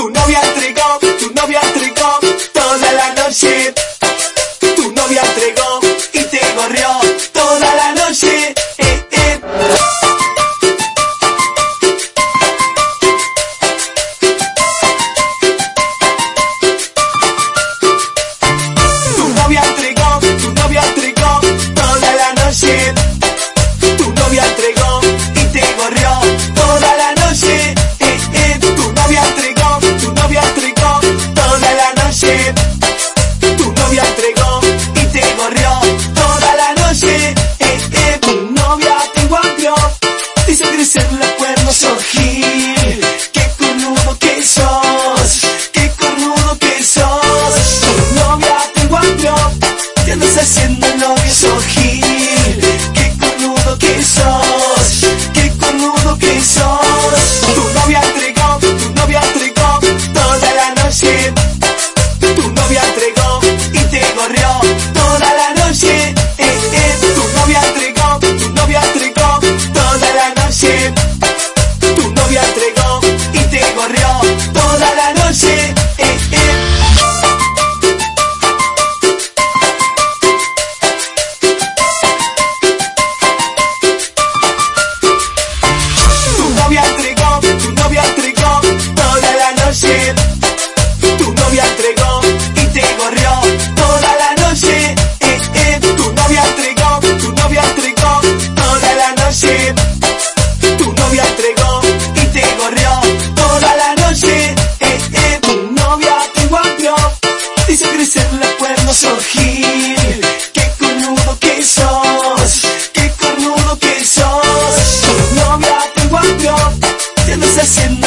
Tu novia tricó, tu novia tricó toda la noche. Gil, qué cornudo que sos, qué cornudo que sos. Tu novia te guapió, te nos.